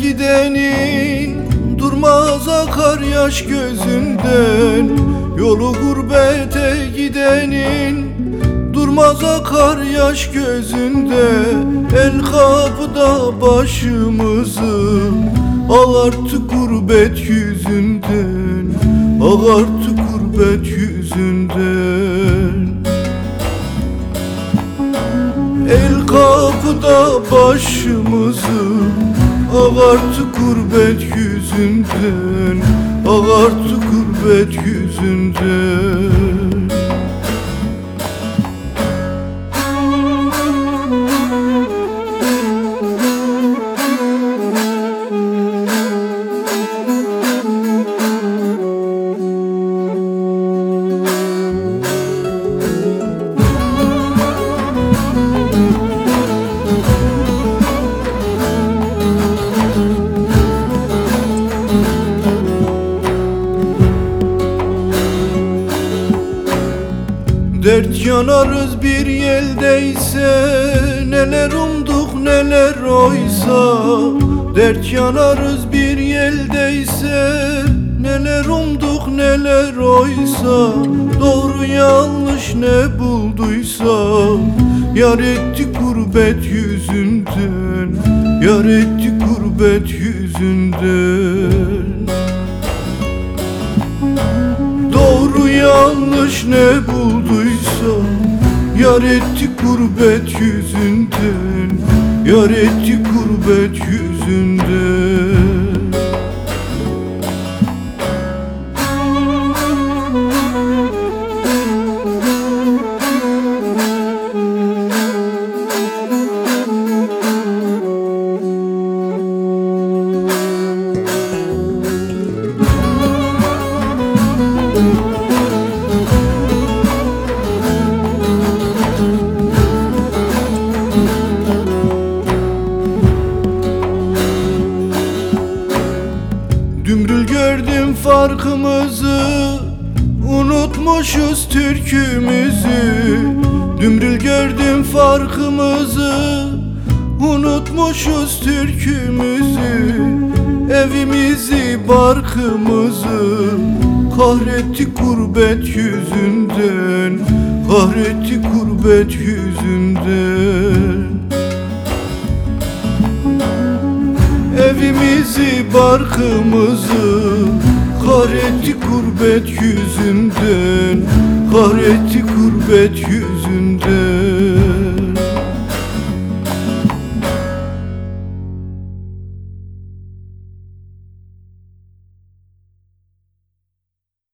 gidenin Durmaz akar yaş gözünden. Yolu gurbete gidenin Durmaz akar yaş gözünde El kapıda başımızı Ağarttı gurbet yüzünden. Ağarttı gurbet yüzünden. El kapıda başımızı Ağarttı gurbet yüzünden Ağarttı gurbet yüzünden Dert yanarız bir yeldeyse Neler umduk neler oysa. Dert yanarız bir yeldeyse Neler umduk neler oysa. Doğru yanlış ne bulduysa. Yar etti gurbet yüzünden Yar etti gurbet yüzünden. Doğru yanlış ne bulduysa Yar etti gurbet yüzünden. Yar etti gurbet yüzünden gördüm farkımızı Unutmuşuz türkümüzü. Dümrül gördüm farkımızı Unutmuşuz türkümüzü. Evimizi barkımızı Kahretti gurbet yüzünden Kahretti gurbet yüzünden. Evimizi barkımızı Kahretti gurbet yüzünden Kahretti gurbet yüzünden